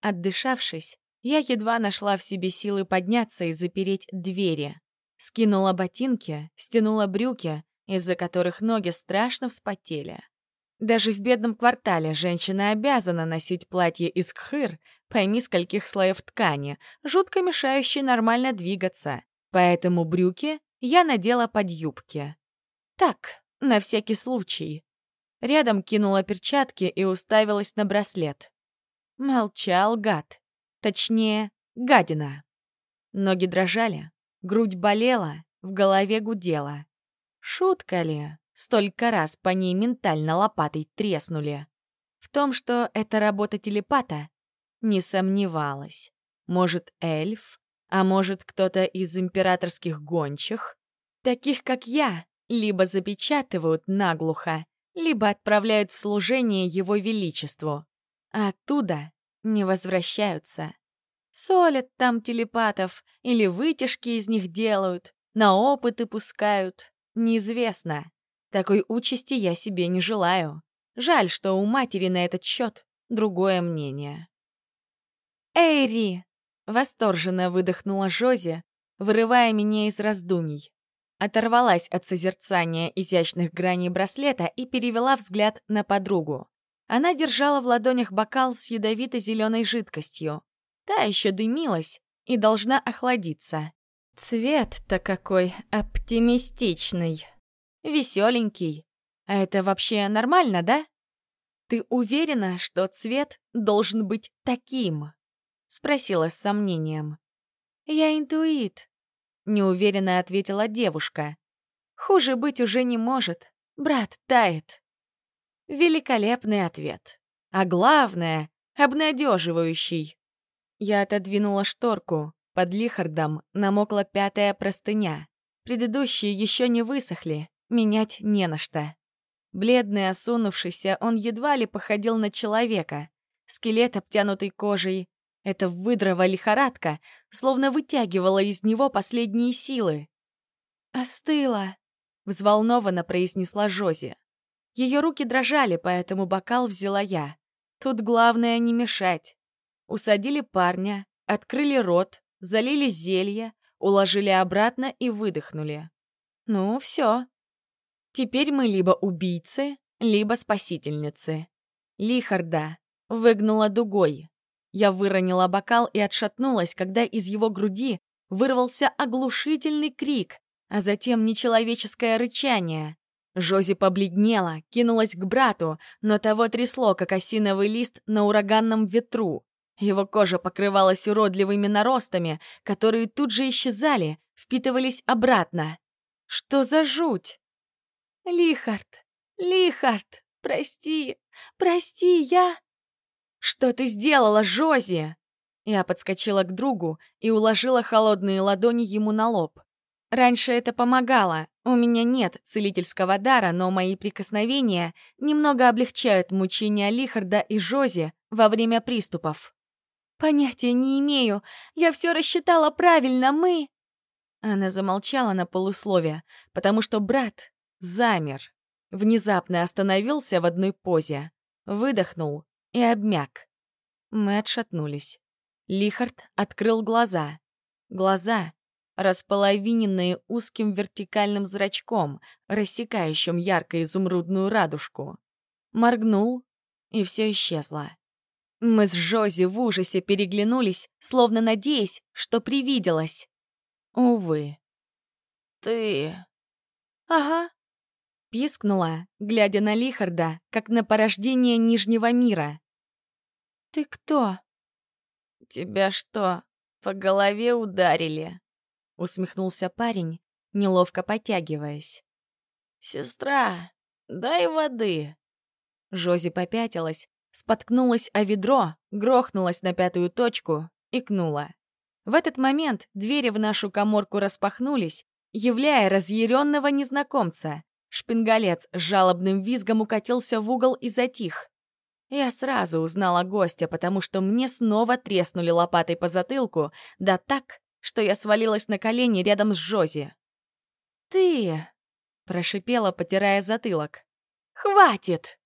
Отдышавшись, я едва нашла в себе силы подняться и запереть двери. Скинула ботинки, стянула брюки, из-за которых ноги страшно вспотели. Даже в бедном квартале женщина обязана носить платье из кхыр, пойми скольких слоев ткани, жутко мешающей нормально двигаться. Поэтому брюки я надела под юбки. Так, на всякий случай. Рядом кинула перчатки и уставилась на браслет. Молчал гад. Точнее, гадина. Ноги дрожали, грудь болела, в голове гудела. Шутка ли? Столько раз по ней ментально лопатой треснули. В том, что это работа телепата, не сомневалась. Может, эльф, а может, кто-то из императорских гончих? Таких, как я, либо запечатывают наглухо, либо отправляют в служение его величеству. Оттуда не возвращаются. Солят там телепатов или вытяжки из них делают, на опыты пускают. Неизвестно. Такой участи я себе не желаю. Жаль, что у матери на этот счет другое мнение. «Эйри!» — восторженно выдохнула Жози, вырывая меня из раздумий. Оторвалась от созерцания изящных граней браслета и перевела взгляд на подругу. Она держала в ладонях бокал с ядовито-зеленой жидкостью. Та еще дымилась и должна охладиться. Цвет-то какой оптимистичный. Веселенький. А это вообще нормально, да? Ты уверена, что цвет должен быть таким? Спросила с сомнением. Я интуит. Неуверенно ответила девушка. Хуже быть уже не может. Брат тает. Великолепный ответ. А главное — обнадеживающий. Я отодвинула шторку. Под лихардом намокла пятая простыня. Предыдущие еще не высохли, менять не на что. Бледный, осунувшийся, он едва ли походил на человека. Скелет, обтянутый кожей. Эта выдрова лихорадка словно вытягивала из него последние силы. «Остыла», — взволнованно произнесла Жози. Ее руки дрожали, поэтому бокал взяла я. Тут главное не мешать. Усадили парня, открыли рот, залили зелье, уложили обратно и выдохнули. Ну, все, Теперь мы либо убийцы, либо спасительницы. Лихарда выгнула дугой. Я выронила бокал и отшатнулась, когда из его груди вырвался оглушительный крик, а затем нечеловеческое рычание. Жози побледнела, кинулась к брату, но того трясло, как осиновый лист на ураганном ветру. Его кожа покрывалась уродливыми наростами, которые тут же исчезали, впитывались обратно. Что за жуть? «Лихард! Лихард! Прости! Прости, я...» «Что ты сделала, Жози?» Я подскочила к другу и уложила холодные ладони ему на лоб. Раньше это помогало. У меня нет целительского дара, но мои прикосновения немного облегчают мучения Лихарда и Жози во время приступов. «Понятия не имею. Я все рассчитала правильно, мы...» Она замолчала на полусловие, потому что брат замер, внезапно остановился в одной позе, выдохнул и обмяк. Мы отшатнулись. Лихард открыл глаза. Глаза, располовиненные узким вертикальным зрачком, рассекающим ярко-изумрудную радужку. Моргнул, и все исчезло. Мы с Жози в ужасе переглянулись, словно надеясь, что привиделось. Увы. «Ты...» «Ага», Пискнула, глядя на Лихарда, как на порождение Нижнего мира. «Ты кто?» «Тебя что, по голове ударили?» Усмехнулся парень, неловко потягиваясь. «Сестра, дай воды!» Жози попятилась, споткнулась о ведро, грохнулась на пятую точку, и кнула. В этот момент двери в нашу коморку распахнулись, являя разъяренного незнакомца. Шпингалец с жалобным визгом укатился в угол и затих. Я сразу узнала гостя, потому что мне снова треснули лопатой по затылку, да так, что я свалилась на колени рядом с Жози. «Ты!» — прошипела, потирая затылок. «Хватит!»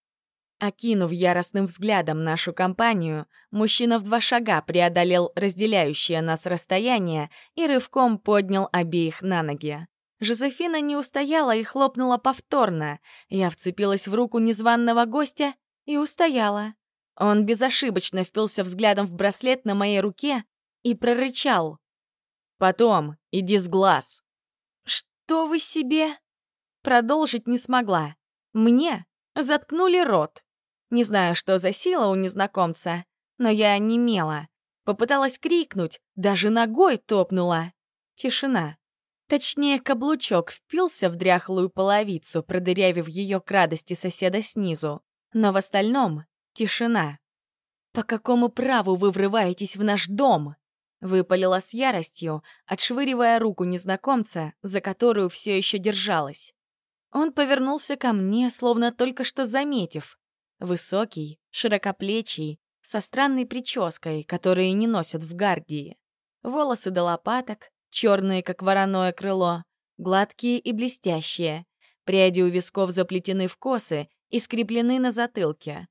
Окинув яростным взглядом нашу компанию, мужчина в два шага преодолел разделяющее нас расстояние и рывком поднял обеих на ноги. Жозефина не устояла и хлопнула повторно. Я вцепилась в руку незваного гостя и устояла. Он безошибочно впился взглядом в браслет на моей руке и прорычал. «Потом, иди с глаз». «Что вы себе?» Продолжить не смогла. Мне заткнули рот. Не знаю, что за сила у незнакомца, но я немела. Попыталась крикнуть, даже ногой топнула. Тишина. Точнее, каблучок впился в дряхлую половицу, продырявив ее к радости соседа снизу. Но в остальном — тишина. «По какому праву вы врываетесь в наш дом?» Выпалила с яростью, отшвыривая руку незнакомца, за которую все еще держалась. Он повернулся ко мне, словно только что заметив. Высокий, широкоплечий, со странной прической, которые не носят в гардии. Волосы до лопаток, черные, как вороное крыло, гладкие и блестящие. Пряди у висков заплетены в косы и скреплены на затылке.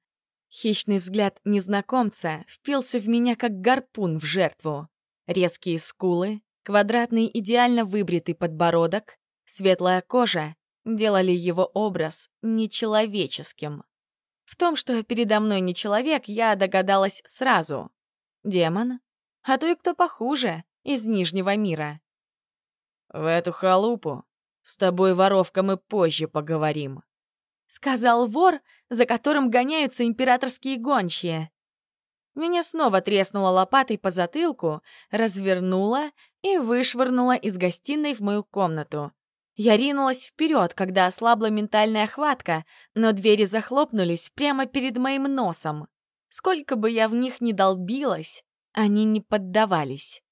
Хищный взгляд незнакомца впился в меня, как гарпун в жертву. Резкие скулы, квадратный идеально выбритый подбородок, светлая кожа делали его образ нечеловеческим. В том, что передо мной не человек, я догадалась сразу. Демон? А то и кто похуже, из Нижнего мира. «В эту халупу с тобой, воровка, мы позже поговорим», — сказал вор, за которым гоняются императорские гончие. Меня снова треснула лопатой по затылку, развернула и вышвырнула из гостиной в мою комнату. Я ринулась вперед, когда ослабла ментальная хватка, но двери захлопнулись прямо перед моим носом. Сколько бы я в них ни долбилась, они не поддавались.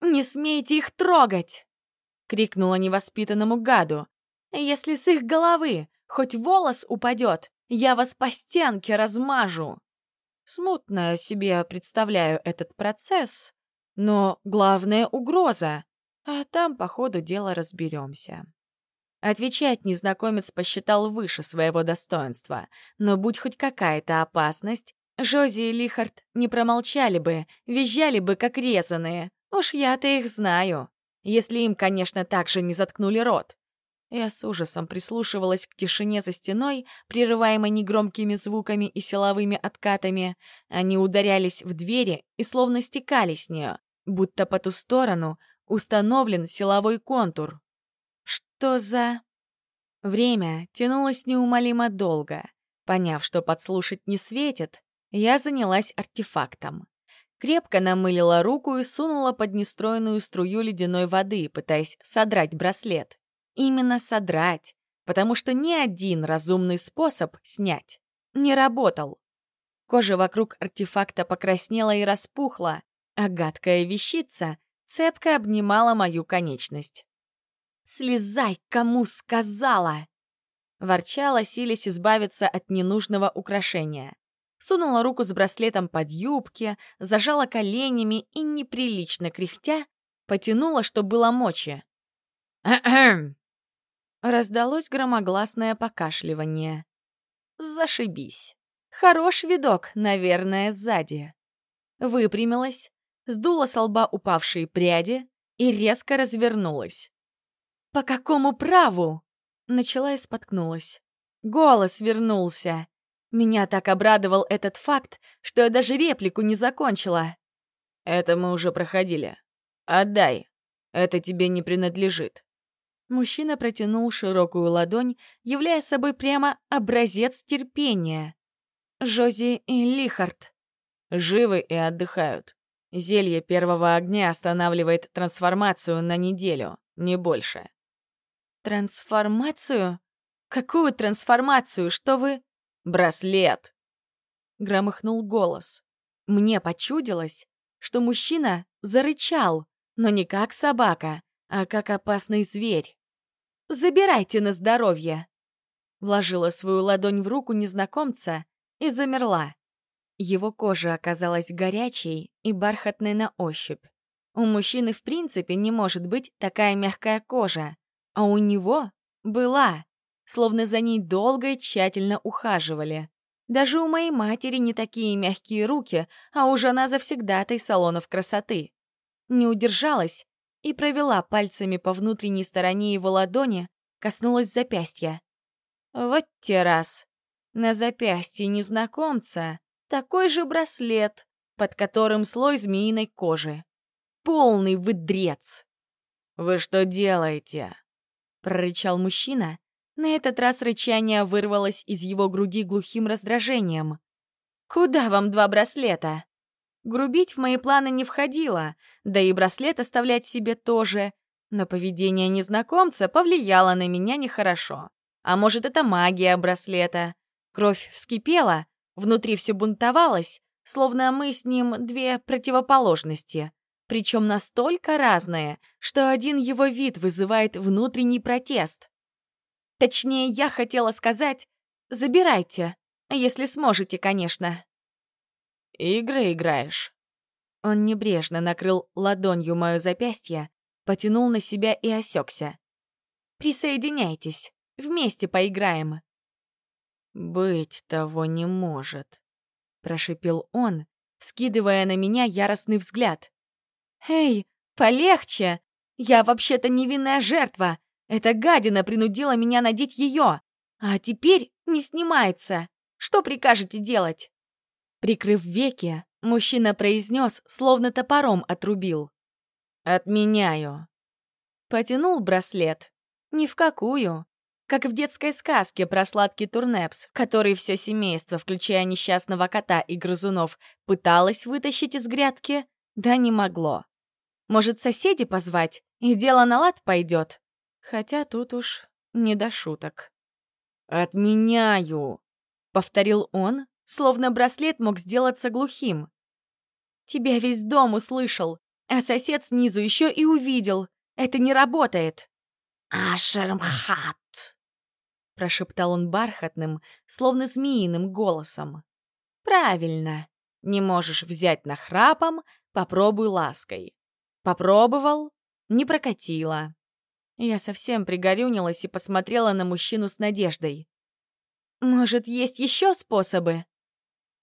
«Не смейте их трогать!» — крикнула невоспитанному гаду. «Если с их головы хоть волос упадет, я вас по стенке размажу!» Смутно себе представляю этот процесс, но главная угроза а там по ходу дела разберемся. Отвечать незнакомец посчитал выше своего достоинства, но будь хоть какая-то опасность, Жози и Лихард не промолчали бы, визжали бы, как резаные. Уж я-то их знаю. Если им, конечно, так же не заткнули рот. Я с ужасом прислушивалась к тишине за стеной, прерываемой негромкими звуками и силовыми откатами. Они ударялись в двери и словно стекали с нее, будто по ту сторону установлен силовой контур. Что за... Время тянулось неумолимо долго. Поняв, что подслушать не светит, я занялась артефактом. Крепко намылила руку и сунула под нестроенную струю ледяной воды, пытаясь содрать браслет. Именно содрать, потому что ни один разумный способ снять не работал. Кожа вокруг артефакта покраснела и распухла, а гадкая вещица цепко обнимала мою конечность. «Слезай, кому сказала!» Ворчала, силясь избавиться от ненужного украшения. Сунула руку с браслетом под юбки, зажала коленями и, неприлично кряхтя, потянула, что было мочи. Раздалось громогласное покашливание. Зашибись. Хорош видок, наверное, сзади. Выпрямилась, сдула с лба упавшие пряди и резко развернулась. «По какому праву?» Начала и споткнулась. Голос вернулся. Меня так обрадовал этот факт, что я даже реплику не закончила. «Это мы уже проходили. Отдай. Это тебе не принадлежит». Мужчина протянул широкую ладонь, являя собой прямо образец терпения. Жози и Лихард. Живы и отдыхают. Зелье первого огня останавливает трансформацию на неделю, не больше. Трансформацию? Какую трансформацию? Что вы... Браслет! Громыхнул голос. Мне почудилось, что мужчина зарычал, но не как собака, а как опасный зверь. «Забирайте на здоровье!» Вложила свою ладонь в руку незнакомца и замерла. Его кожа оказалась горячей и бархатной на ощупь. У мужчины в принципе не может быть такая мягкая кожа, а у него была, словно за ней долго и тщательно ухаживали. Даже у моей матери не такие мягкие руки, а уж она завсегдатай салонов красоты. Не удержалась и провела пальцами по внутренней стороне его ладони, коснулась запястья. Вот те раз. На запястье незнакомца такой же браслет, под которым слой змеиной кожи. Полный выдрец. «Вы что делаете?» — прорычал мужчина. На этот раз рычание вырвалось из его груди глухим раздражением. «Куда вам два браслета?» Грубить в мои планы не входило, да и браслет оставлять себе тоже. Но поведение незнакомца повлияло на меня нехорошо. А может, это магия браслета. Кровь вскипела, внутри все бунтовалось, словно мы с ним две противоположности. Причем настолько разные, что один его вид вызывает внутренний протест. Точнее, я хотела сказать «забирайте», если сможете, конечно. «Игры играешь?» Он небрежно накрыл ладонью мое запястье, потянул на себя и осекся. «Присоединяйтесь, вместе поиграем». «Быть того не может», — прошипел он, скидывая на меня яростный взгляд. «Эй, полегче! Я вообще-то невинная жертва! Эта гадина принудила меня надеть ее! А теперь не снимается! Что прикажете делать?» Прикрыв веки, мужчина произнес, словно топором отрубил. «Отменяю». Потянул браслет. Ни в какую. Как в детской сказке про сладкий турнепс, который все семейство, включая несчастного кота и грызунов, пыталось вытащить из грядки, да не могло. Может, соседи позвать, и дело на лад пойдет? Хотя тут уж не до шуток. «Отменяю», — повторил он, словно браслет мог сделаться глухим. «Тебя весь дом услышал, а сосед снизу еще и увидел. Это не работает». «Ашермхат», — прошептал он бархатным, словно змеиным голосом. «Правильно. Не можешь взять нахрапом, попробуй лаской. Попробовал, не прокатило». Я совсем пригорюнилась и посмотрела на мужчину с надеждой. «Может, есть еще способы?»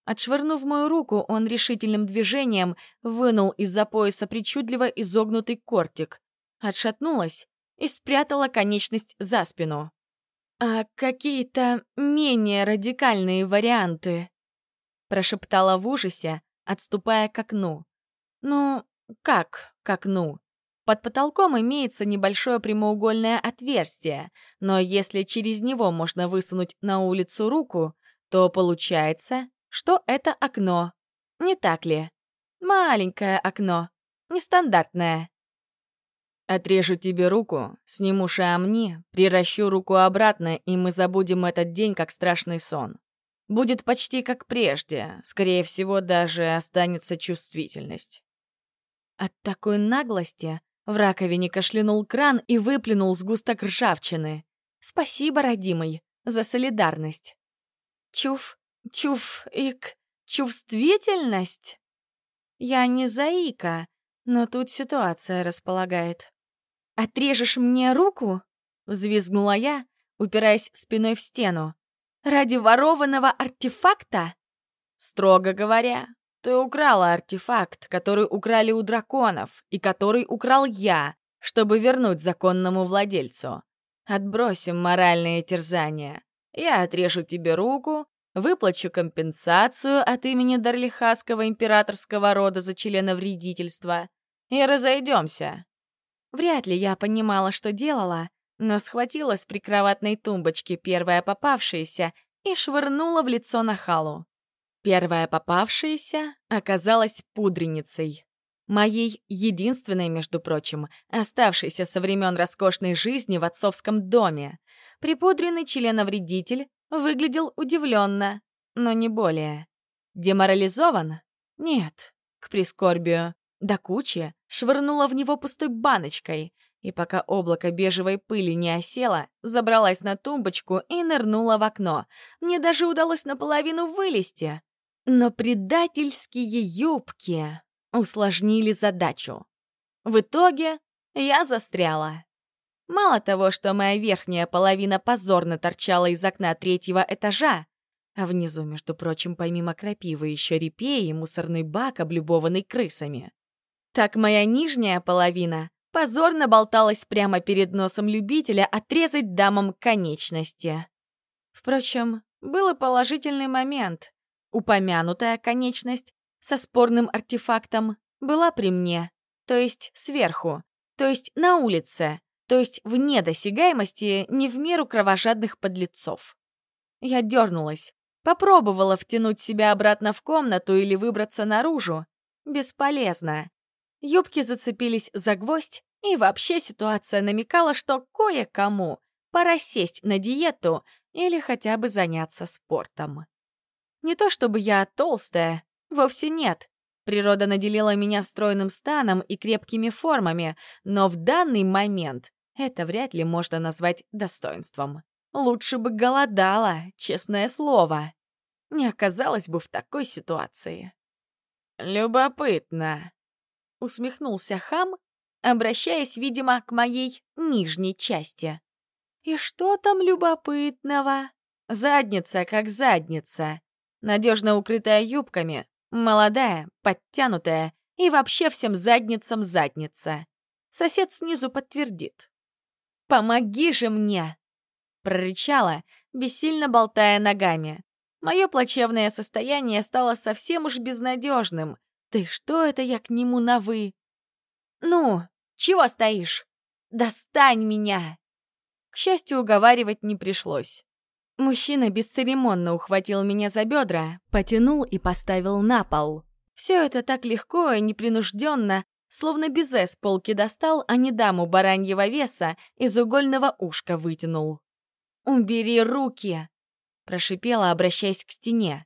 Отшвырнув мою руку, он решительным движением вынул из-за пояса причудливо изогнутый кортик, отшатнулась и спрятала конечность за спину. «А какие-то менее радикальные варианты?» прошептала в ужасе, отступая к окну. «Ну, как к окну?» Под потолком имеется небольшое прямоугольное отверстие, но если через него можно высунуть на улицу руку, то получается, что это окно. Не так ли? Маленькое окно. Нестандартное. Отрежу тебе руку, сниму шамни, приращу руку обратно, и мы забудем этот день как страшный сон. Будет почти как прежде, скорее всего, даже останется чувствительность. От такой наглости в раковине кашлянул кран и выплюнул сгусток ржавчины. Спасибо, родимый, за солидарность. Чуф, чуф, ик, чувствительность? Я не заика, но тут ситуация располагает. «Отрежешь мне руку?» — взвизгнула я, упираясь спиной в стену. «Ради ворованного артефакта?» «Строго говоря, ты украла артефакт, который украли у драконов, и который украл я, чтобы вернуть законному владельцу. Отбросим моральные терзания. Я отрежу тебе руку, выплачу компенсацию от имени Дарлихасского императорского рода за членовредительство и разойдемся. Вряд ли я понимала, что делала, но схватила с прикроватной тумбочки первое попавшееся и швырнула в лицо на халу. Первая попавшаяся оказалась пудреницей. Моей единственной, между прочим, оставшейся со времен роскошной жизни в отцовском доме. Припудренный членовредитель выглядел удивленно, но не более. Деморализован? Нет, к прискорбию. До кучи швырнула в него пустой баночкой, и пока облако бежевой пыли не осело, забралась на тумбочку и нырнула в окно. Мне даже удалось наполовину вылезти. Но предательские юбки усложнили задачу. В итоге я застряла. Мало того, что моя верхняя половина позорно торчала из окна третьего этажа, А внизу, между прочим, помимо крапивы, еще репей и мусорный бак, облюбованный крысами. Так моя нижняя половина позорно болталась прямо перед носом любителя отрезать дамам конечности. Впрочем, был и положительный момент. Упомянутая конечность со спорным артефактом была при мне, то есть сверху, то есть на улице, то есть вне досягаемости не в меру кровожадных подлецов. Я дернулась, попробовала втянуть себя обратно в комнату или выбраться наружу. Бесполезно. Юбки зацепились за гвоздь, и вообще ситуация намекала, что кое-кому пора сесть на диету или хотя бы заняться спортом. Не то чтобы я толстая, вовсе нет. Природа наделила меня стройным станом и крепкими формами, но в данный момент это вряд ли можно назвать достоинством. Лучше бы голодала, честное слово. Не оказалась бы в такой ситуации. «Любопытно», — усмехнулся хам, обращаясь, видимо, к моей нижней части. «И что там любопытного?» Задница как задница. Надежно укрытая юбками, молодая, подтянутая и вообще всем задницам задница. Сосед снизу подтвердит. «Помоги же мне!» Прорычала, бессильно болтая ногами. Мое плачевное состояние стало совсем уж безнадежным. Ты что это я к нему на «вы»? «Ну, чего стоишь? Достань меня!» К счастью, уговаривать не пришлось. Мужчина бесцеремонно ухватил меня за бедра, потянул и поставил на пол. Все это так легко и непринужденно, словно безе с полки достал, а не даму бараньего веса из угольного ушка вытянул. «Убери руки!» — прошипела, обращаясь к стене.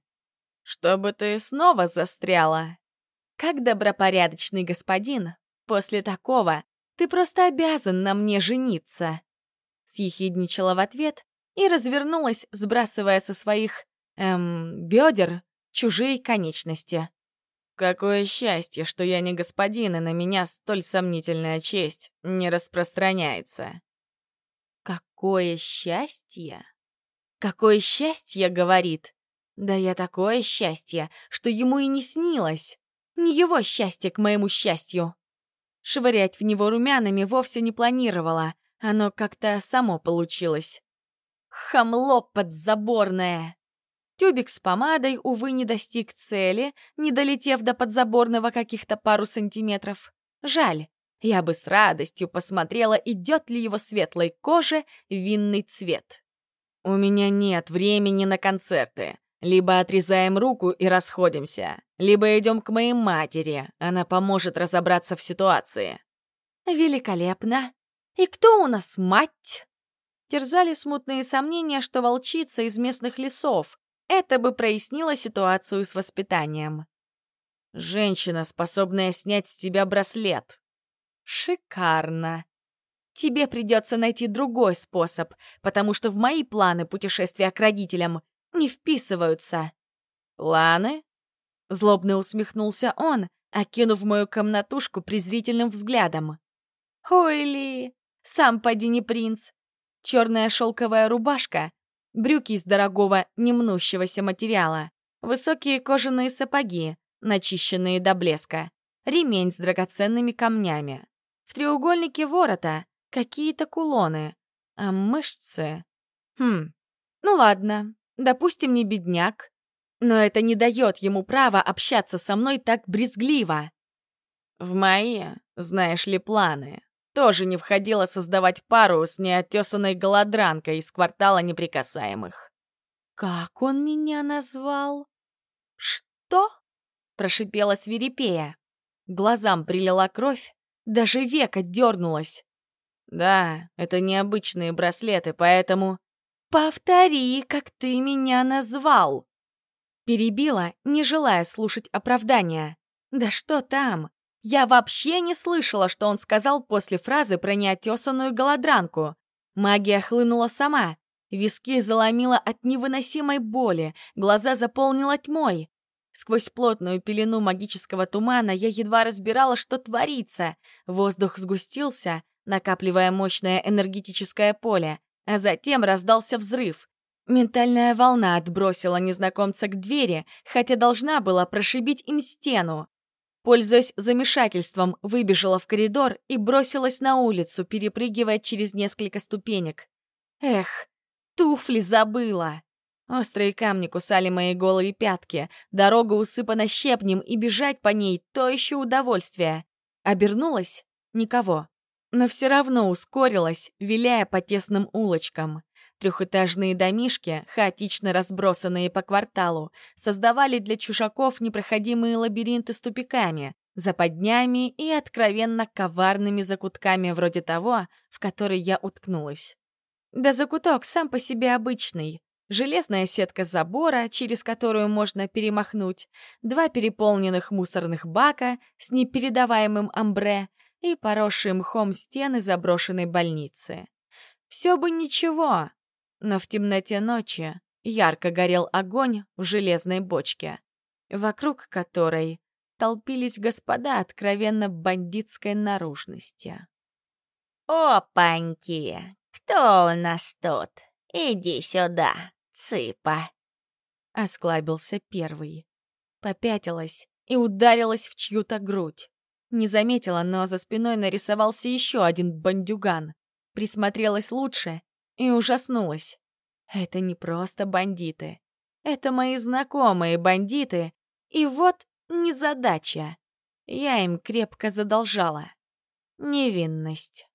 «Чтобы ты снова застряла!» «Как добропорядочный господин, после такого ты просто обязан на мне жениться!» Съехидничала в ответ и развернулась, сбрасывая со своих, эм, бедер чужие конечности. «Какое счастье, что я не господин, и на меня столь сомнительная честь не распространяется!» Какое счастье! Какое счастье, говорит. Да я такое счастье, что ему и не снилось. Не его счастье к моему счастью. Швырять в него румянами вовсе не планировала. Оно как-то само получилось. Хамло подзаборное. Тюбик с помадой, увы, не достиг цели, не долетев до подзаборного каких-то пару сантиметров. Жаль. Я бы с радостью посмотрела, идет ли его светлой коже винный цвет. У меня нет времени на концерты. Либо отрезаем руку и расходимся, либо идем к моей матери, она поможет разобраться в ситуации. Великолепно. И кто у нас мать? Терзали смутные сомнения, что волчица из местных лесов. Это бы прояснило ситуацию с воспитанием. Женщина, способная снять с тебя браслет, Шикарно. Тебе придется найти другой способ, потому что в мои планы путешествия к родителям не вписываются. Планы? Злобно усмехнулся он, окинув мою комнатушку презрительным взглядом. Ой ли, сам поди не принц. Черная шелковая рубашка, брюки из дорогого, немнущегося материала, высокие кожаные сапоги, начищенные до блеска, ремень с драгоценными камнями. В треугольнике ворота какие-то кулоны, а мышцы... Хм, ну ладно, допустим, не бедняк, но это не дает ему права общаться со мной так брезгливо. В мои, знаешь ли, планы тоже не входило создавать пару с неотесанной голодранкой из квартала неприкасаемых. «Как он меня назвал?» «Что?» — прошипела свирепея. Глазам прилила кровь, даже века дернулась. Да, это необычные браслеты, поэтому... «Повтори, как ты меня назвал!» Перебила, не желая слушать оправдания. «Да что там? Я вообще не слышала, что он сказал после фразы про неотесанную голодранку. Магия хлынула сама. Виски заломила от невыносимой боли, глаза заполнила тьмой. Сквозь плотную пелену магического тумана я едва разбирала, что творится. Воздух сгустился, накапливая мощное энергетическое поле, а затем раздался взрыв. Ментальная волна отбросила незнакомца к двери, хотя должна была прошибить им стену. Пользуясь замешательством, выбежала в коридор и бросилась на улицу, перепрыгивая через несколько ступенек. Эх, туфли забыла. Острые камни кусали мои голые пятки, дорога усыпана щепнем, и бежать по ней — то еще удовольствие. Обернулась — никого. Но все равно ускорилась, виляя по тесным улочкам. Трехэтажные домишки, хаотично разбросанные по кварталу, создавали для чужаков непроходимые лабиринты с тупиками, западнями и откровенно коварными закутками вроде того, в который я уткнулась. Да закуток сам по себе обычный. Железная сетка забора, через которую можно перемахнуть, два переполненных мусорных бака с непередаваемым амбре и поросшие мхом стены заброшенной больницы. Все бы ничего, но в темноте ночи ярко горел огонь в железной бочке, вокруг которой толпились господа откровенно бандитской наружности. «Опаньки! Кто у нас тут? Иди сюда, цыпа!» Осклабился первый. Попятилась и ударилась в чью-то грудь. Не заметила, но за спиной нарисовался еще один бандюган. Присмотрелась лучше и ужаснулась. Это не просто бандиты. Это мои знакомые бандиты. И вот незадача. Я им крепко задолжала. Невинность.